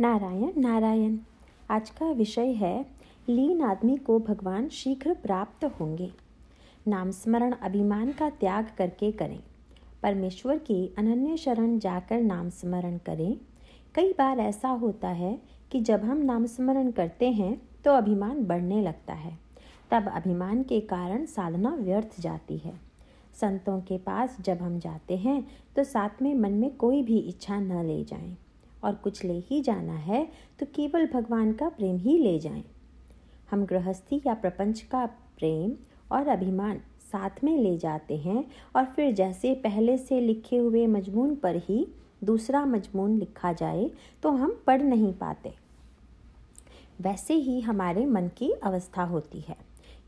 नारायण नारायण। आज का विषय है, लीन आदमी को भगवान शीघ्र प्राप्त होंगे। नाम स्मरण अभिमान का त्याग करके करें। परमेश्वर की अनन्य शरण जाकर नाम स्मरण करें। कई बार ऐसा होता है कि जब हम नाम स्मरण करते हैं तो अभिमान बढ़ने लगता है। तब अभिमान के कारण साधना व्यर्थ जाती है। संतों के पास जब हम जाते हैं तो साथ में मन में कोई भी इच्छा न ले जाएँ। और कुछ ले ही जाना है तो केवल भगवान का प्रेम ही ले जाएँ। हम गृहस्थी या प्रपंच का प्रेम और अभिमान साथ में ले जाते हैं और फिर जैसे पहले से लिखे हुए मजमून पर ही दूसरा मजमून लिखा जाए तो हम पढ़ नहीं पाते। वैसे ही हमारे मन की अवस्था होती है।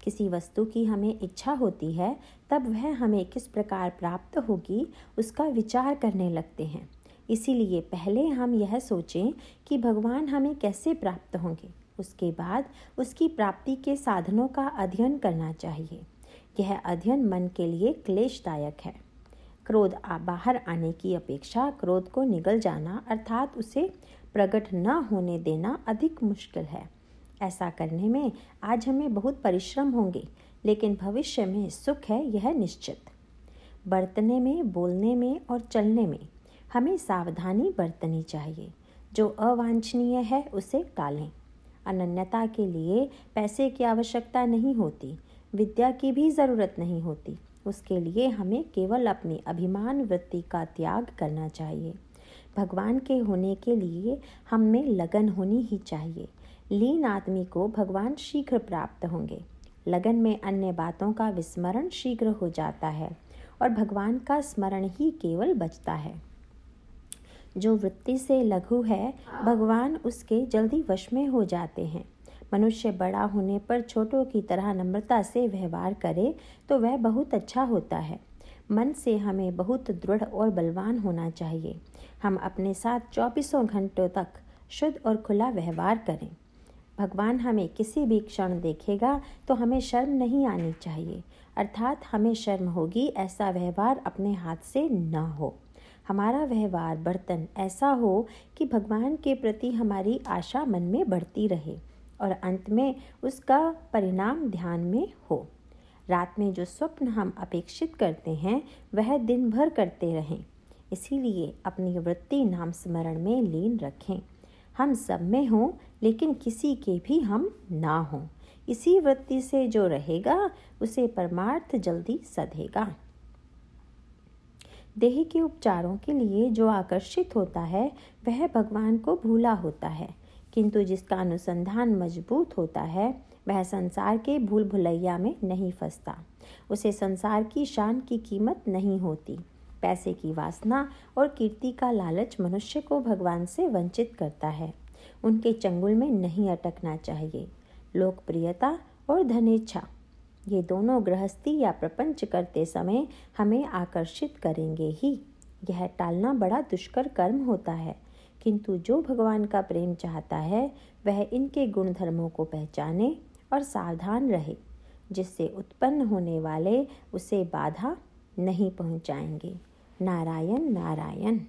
किसी वस्तु की हमें इच्छा होती है, तब वह हमें किस प्रकार प्राप्त होगी, उसका विचार करने लगते हैं। इसीलिए पहले हम यह सोचें कि भगवान हमें कैसे प्राप्त होंगे। उसके बाद उसकी प्राप्ति के साधनों का अध्ययन करना चाहिए। यह अध्ययन मन के लिए क्लेशदायक है। क्रोध बाहर आने की अपेक्षा क्रोध को निगल जाना अर्थात उसे प्रकट न होने देना अधिक मुश्किल है। ऐसा करने में आज हमें बहुत परिश्रम होंगे, लेकिन भविष्य में सुख है यह निश्चित। बरतने में, बोलने में और चलने में हमें सावधानी बरतनी चाहिए। जो अवांछनीय है, उसे टालें। अनन्यता के लिए पैसे की आवश्यकता नहीं होती, विद्या की भी ज़रूरत नहीं होती। उसके लिए हमें केवल अपनी अभिमान वृत्ति का त्याग करना चाहिए। भगवान के होने के लिए हम में लगन होनी ही चाहिए। लीन आदमी को भगवान शीघ्र प्राप्त होंगे। लगन में अन्य बातों का विस्मरण शीघ्र हो जाता है और भगवान का स्मरण ही केवल बचता है। जो वृत्ति से लघु है, भगवान उसके जल्दी वश में हो जाते हैं। मनुष्य बड़ा होने पर छोटों की तरह नम्रता से व्यवहार करे तो वह बहुत अच्छा होता है। मन से हमें बहुत दृढ़ और बलवान होना चाहिए। हम अपने साथ चौबीसों घंटों तक शुद्ध और खुला व्यवहार करें। भगवान हमें किसी भी क्षण देखेगा तो हमें शर्म नहीं आनी चाहिए। अर्थात हमें शर्म होगी, ऐसा व्यवहार अपने हाथ से न हो। हमारा व्यवहार, बर्तन ऐसा हो कि भगवान के प्रति हमारी आशा मन में बढ़ती रहे और अंत में उसका परिणाम ध्यान में हो। रात में जो स्वप्न हम अपेक्षित करते हैं, वह दिन भर करते रहें। इसीलिए अपनी वृत्ति नाम स्मरण में लीन रखें। हम सब में हों, लेकिन किसी के भी हम ना हों। इसी वृत्ति से जो रहेगा, उसे परमार्थ जल्दी सधेगा। देह के उपचारों के लिए जो आकर्षित होता है, वह भगवान को भूला होता है। किंतु जिसका अनुसंधान मज़बूत होता है, वह संसार के भूल भुलैया में नहीं फंसता। उसे संसार की शान की कीमत नहीं होती। पैसे की वासना और कीर्ति का लालच मनुष्य को भगवान से वंचित करता है। उनके चंगुल में नहीं अटकना चाहिए। लोकप्रियता और धनेच्छा ये दोनों गृहस्थी या प्रपंच करते समय हमें आकर्षित करेंगे ही। यह टालना बड़ा दुष्कर कर्म होता है। किंतु जो भगवान का प्रेम चाहता है, वह इनके गुण धर्मों को पहचाने और सावधान रहे, जिससे उत्पन्न होने वाले उसे बाधा नहीं पहुंचाएँगे। नारायण नारायण।